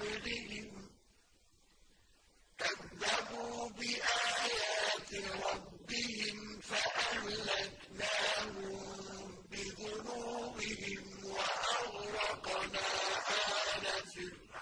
قَبْلِهِمْ كَذَّبُوا بِآيَاتِ رَبِّهِمْ فَأَهْلَكْنَاهُم بِذُنُوبِهِمْ وَأَغْرَقْنَا آلَ فِرْعَوْنَ.